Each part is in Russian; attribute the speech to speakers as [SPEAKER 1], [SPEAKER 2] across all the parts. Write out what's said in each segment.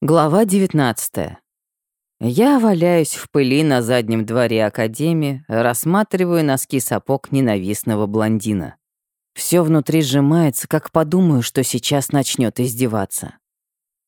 [SPEAKER 1] Глава 19. Я валяюсь в пыли на заднем дворе Академии, рассматриваю носки сапог ненавистного блондина. Все внутри сжимается, как подумаю, что сейчас начнет издеваться.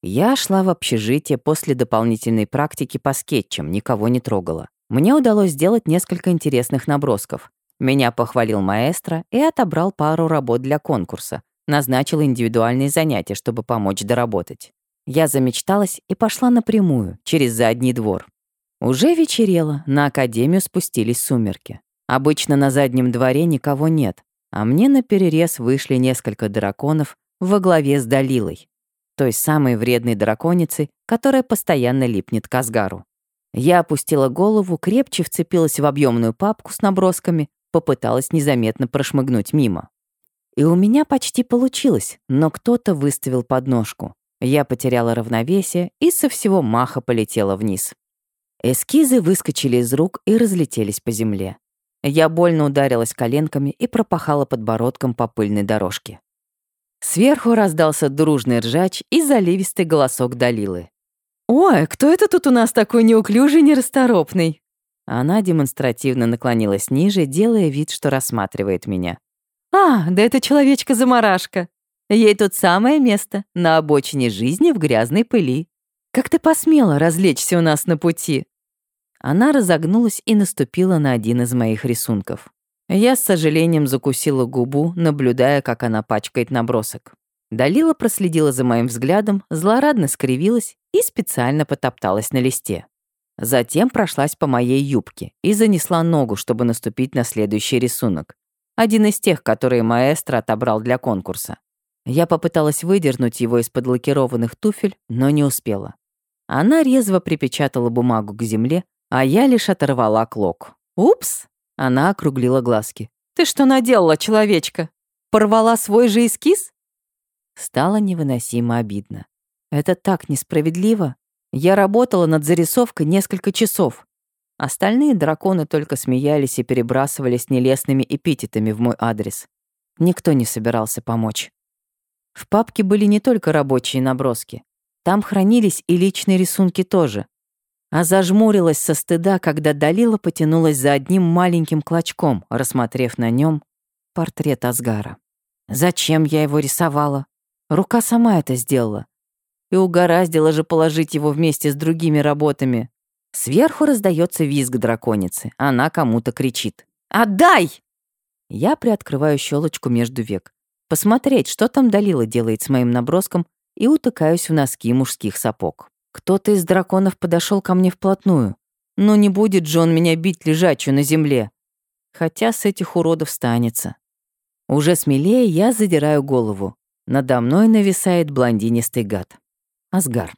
[SPEAKER 1] Я шла в общежитие после дополнительной практики по скетчам, никого не трогала. Мне удалось сделать несколько интересных набросков. Меня похвалил маэстро и отобрал пару работ для конкурса. Назначил индивидуальные занятия, чтобы помочь доработать. Я замечталась и пошла напрямую, через задний двор. Уже вечерело, на академию спустились сумерки. Обычно на заднем дворе никого нет, а мне на перерез вышли несколько драконов во главе с Далилой, той самой вредной драконицей, которая постоянно липнет к Асгару. Я опустила голову, крепче вцепилась в объемную папку с набросками, попыталась незаметно прошмыгнуть мимо. И у меня почти получилось, но кто-то выставил подножку. Я потеряла равновесие и со всего маха полетела вниз. Эскизы выскочили из рук и разлетелись по земле. Я больно ударилась коленками и пропахала подбородком по пыльной дорожке. Сверху раздался дружный ржач и заливистый голосок Далилы. «Ой, кто это тут у нас такой неуклюжий, нерасторопный?» Она демонстративно наклонилась ниже, делая вид, что рассматривает меня. «А, да это человечка-замарашка. Ей тут самое место, на обочине жизни в грязной пыли. Как ты посмела развлечься у нас на пути?» Она разогнулась и наступила на один из моих рисунков. Я с сожалением закусила губу, наблюдая, как она пачкает набросок. Далила проследила за моим взглядом, злорадно скривилась и специально потопталась на листе. Затем прошлась по моей юбке и занесла ногу, чтобы наступить на следующий рисунок. Один из тех, которые маэстро отобрал для конкурса. Я попыталась выдернуть его из-под лакированных туфель, но не успела. Она резво припечатала бумагу к земле, а я лишь оторвала клок. «Упс!» — она округлила глазки. «Ты что наделала, человечка? Порвала свой же эскиз?» Стало невыносимо обидно. Это так несправедливо. Я работала над зарисовкой несколько часов. Остальные драконы только смеялись и перебрасывались нелестными эпитетами в мой адрес. Никто не собирался помочь. В папке были не только рабочие наброски. Там хранились и личные рисунки тоже. А зажмурилась со стыда, когда Далила потянулась за одним маленьким клочком, рассмотрев на нем портрет Асгара. Зачем я его рисовала? Рука сама это сделала. И угораздило же положить его вместе с другими работами. Сверху раздается визг драконицы. Она кому-то кричит. «Отдай!» Я приоткрываю щелочку между век посмотреть, что там Далила делает с моим наброском, и утыкаюсь в носки мужских сапог. Кто-то из драконов подошел ко мне вплотную. Но не будет же он меня бить лежачую на земле. Хотя с этих уродов станется. Уже смелее я задираю голову. Надо мной нависает блондинистый гад. Асгар.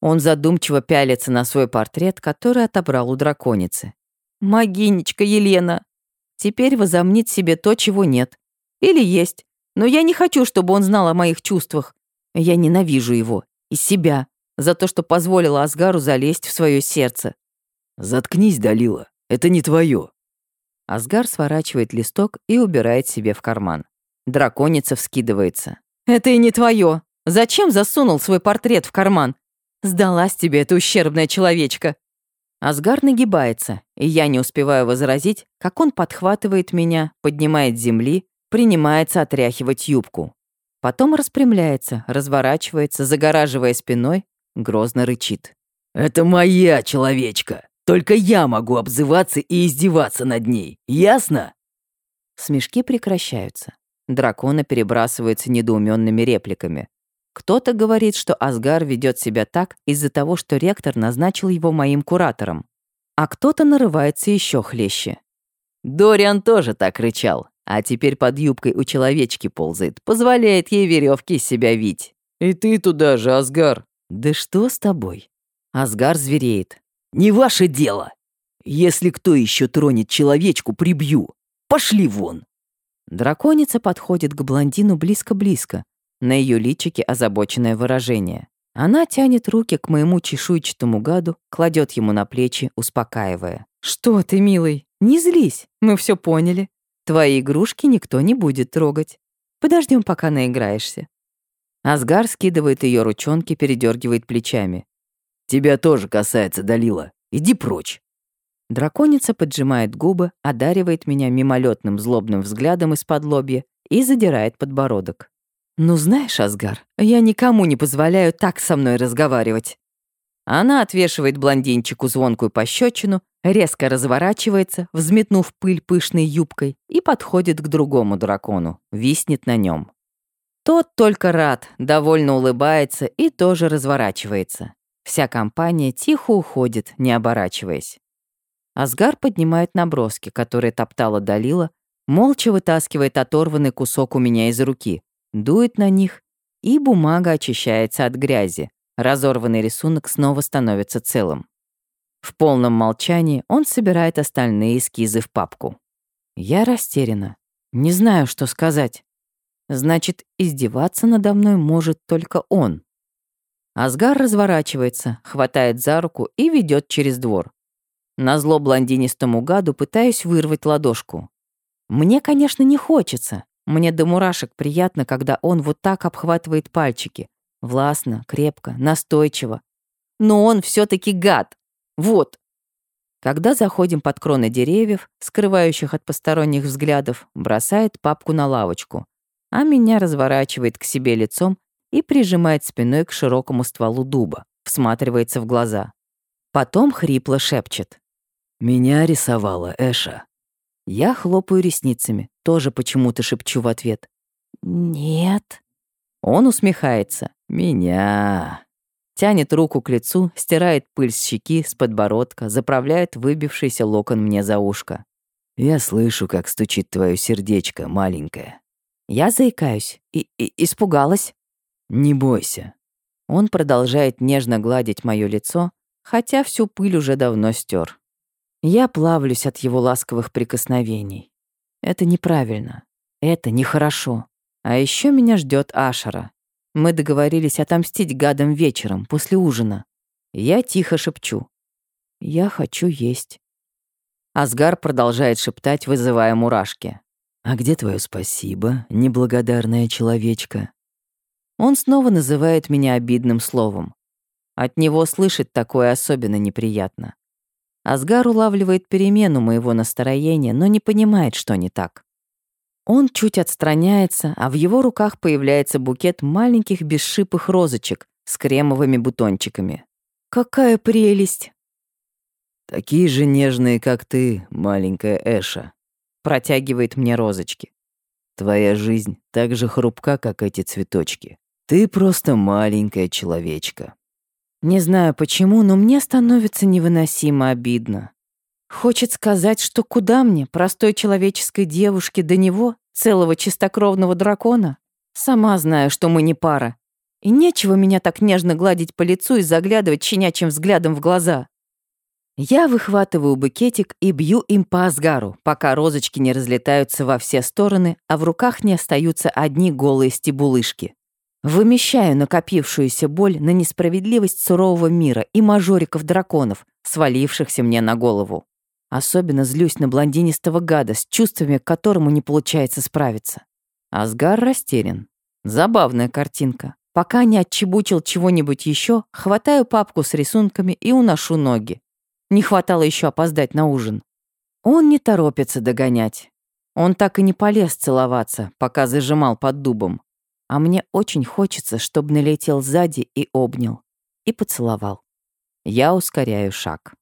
[SPEAKER 1] Он задумчиво пялится на свой портрет, который отобрал у драконицы. «Могинечка Елена!» Теперь возомнит себе то, чего нет. Или есть. Но я не хочу, чтобы он знал о моих чувствах. Я ненавижу его и себя за то, что позволила Асгару залезть в свое сердце.
[SPEAKER 2] «Заткнись, Далила, это не твое.
[SPEAKER 1] Асгар сворачивает листок и убирает себе в карман. Драконица вскидывается. «Это и не твое. Зачем засунул свой портрет в карман? Сдалась тебе эта ущербная человечка». Асгар нагибается, и я не успеваю возразить, как он подхватывает меня, поднимает с земли принимается отряхивать юбку. Потом распрямляется, разворачивается, загораживая спиной, грозно рычит.
[SPEAKER 2] «Это моя человечка! Только я могу обзываться и издеваться над ней, ясно?»
[SPEAKER 1] Смешки прекращаются. Драконы перебрасываются недоуменными репликами. Кто-то говорит, что Асгар ведет себя так из-за того, что ректор назначил его моим куратором. А кто-то нарывается еще хлеще. Дориан тоже так рычал а теперь под юбкой у человечки ползает, позволяет ей веревки из себя вить.
[SPEAKER 2] И ты туда же, Асгар.
[SPEAKER 1] Да что с тобой? Асгар звереет.
[SPEAKER 2] Не ваше дело. Если кто еще тронет человечку, прибью. Пошли вон.
[SPEAKER 1] Драконица подходит к блондину близко-близко. На ее личике озабоченное выражение. Она тянет руки к моему чешуйчатому гаду, кладет ему на плечи, успокаивая. «Что ты, милый, не злись, мы все поняли. Твои игрушки никто не будет трогать. Подождем, пока наиграешься. Асгар скидывает ее ручонки, передергивает плечами.
[SPEAKER 2] «Тебя тоже касается, Далила. Иди прочь».
[SPEAKER 1] Драконица поджимает губы, одаривает меня мимолетным злобным взглядом из-под лобья и задирает подбородок. «Ну знаешь, Асгар, я никому не позволяю так со мной разговаривать». Она отвешивает блондинчику звонкую пощечину, резко разворачивается, взметнув пыль пышной юбкой, и подходит к другому дракону, виснет на нем. Тот только рад, довольно улыбается и тоже разворачивается. Вся компания тихо уходит, не оборачиваясь. Асгар поднимает наброски, которые топтала Далила, молча вытаскивает оторванный кусок у меня из руки, дует на них, и бумага очищается от грязи. Разорванный рисунок снова становится целым. В полном молчании он собирает остальные эскизы в папку. Я растеряна. Не знаю, что сказать. Значит, издеваться надо мной может только он. Асгар разворачивается, хватает за руку и ведет через двор. Назло блондинистому гаду пытаюсь вырвать ладошку. Мне, конечно, не хочется. Мне до мурашек приятно, когда он вот так обхватывает пальчики. Властно, крепко, настойчиво. Но он все таки гад. Вот. Когда заходим под кроны деревьев, скрывающих от посторонних взглядов, бросает папку на лавочку, а меня разворачивает к себе лицом и прижимает спиной к широкому стволу дуба, всматривается в глаза. Потом хрипло шепчет.
[SPEAKER 2] «Меня рисовала Эша».
[SPEAKER 1] Я хлопаю ресницами, тоже почему-то шепчу в ответ. «Нет». Он усмехается. «Меня». Тянет руку к лицу, стирает пыль с щеки, с подбородка, заправляет выбившийся локон мне за ушко.
[SPEAKER 2] «Я слышу, как стучит твое сердечко, маленькое».
[SPEAKER 1] Я заикаюсь и, и испугалась.
[SPEAKER 2] «Не бойся».
[SPEAKER 1] Он продолжает нежно гладить мое лицо, хотя всю пыль уже давно стер. Я плавлюсь от его ласковых прикосновений. Это неправильно. Это нехорошо. А еще меня ждет Ашера. Мы договорились отомстить гадам вечером, после ужина. Я тихо шепчу. «Я хочу есть». Асгар продолжает шептать, вызывая мурашки.
[SPEAKER 2] «А где твое спасибо, неблагодарная человечка?»
[SPEAKER 1] Он снова называет меня обидным словом. От него слышать такое особенно неприятно. Асгар улавливает перемену моего настроения, но не понимает, что не так. Он чуть отстраняется, а в его руках появляется букет маленьких бесшипых розочек с кремовыми бутончиками. Какая прелесть!
[SPEAKER 2] Такие же нежные, как ты, маленькая Эша.
[SPEAKER 1] Протягивает мне розочки.
[SPEAKER 2] Твоя жизнь так же хрупка, как эти цветочки. Ты просто маленькая человечка.
[SPEAKER 1] Не знаю почему, но мне становится невыносимо обидно. Хочет сказать, что куда мне, простой человеческой девушке, до него, целого чистокровного дракона? Сама знаю, что мы не пара. И нечего меня так нежно гладить по лицу и заглядывать щенячьим взглядом в глаза. Я выхватываю букетик и бью им по Асгару, пока розочки не разлетаются во все стороны, а в руках не остаются одни голые стебулышки. Вымещаю накопившуюся боль на несправедливость сурового мира и мажориков-драконов, свалившихся мне на голову. Особенно злюсь на блондинистого гада, с чувствами к которому не получается справиться. Асгар растерян. Забавная картинка. Пока не отчебучил чего-нибудь еще, хватаю папку с рисунками и уношу ноги. Не хватало еще опоздать на ужин. Он не торопится догонять. Он так и не полез целоваться, пока зажимал под дубом. А мне очень хочется, чтобы налетел сзади и обнял. И поцеловал. Я ускоряю шаг.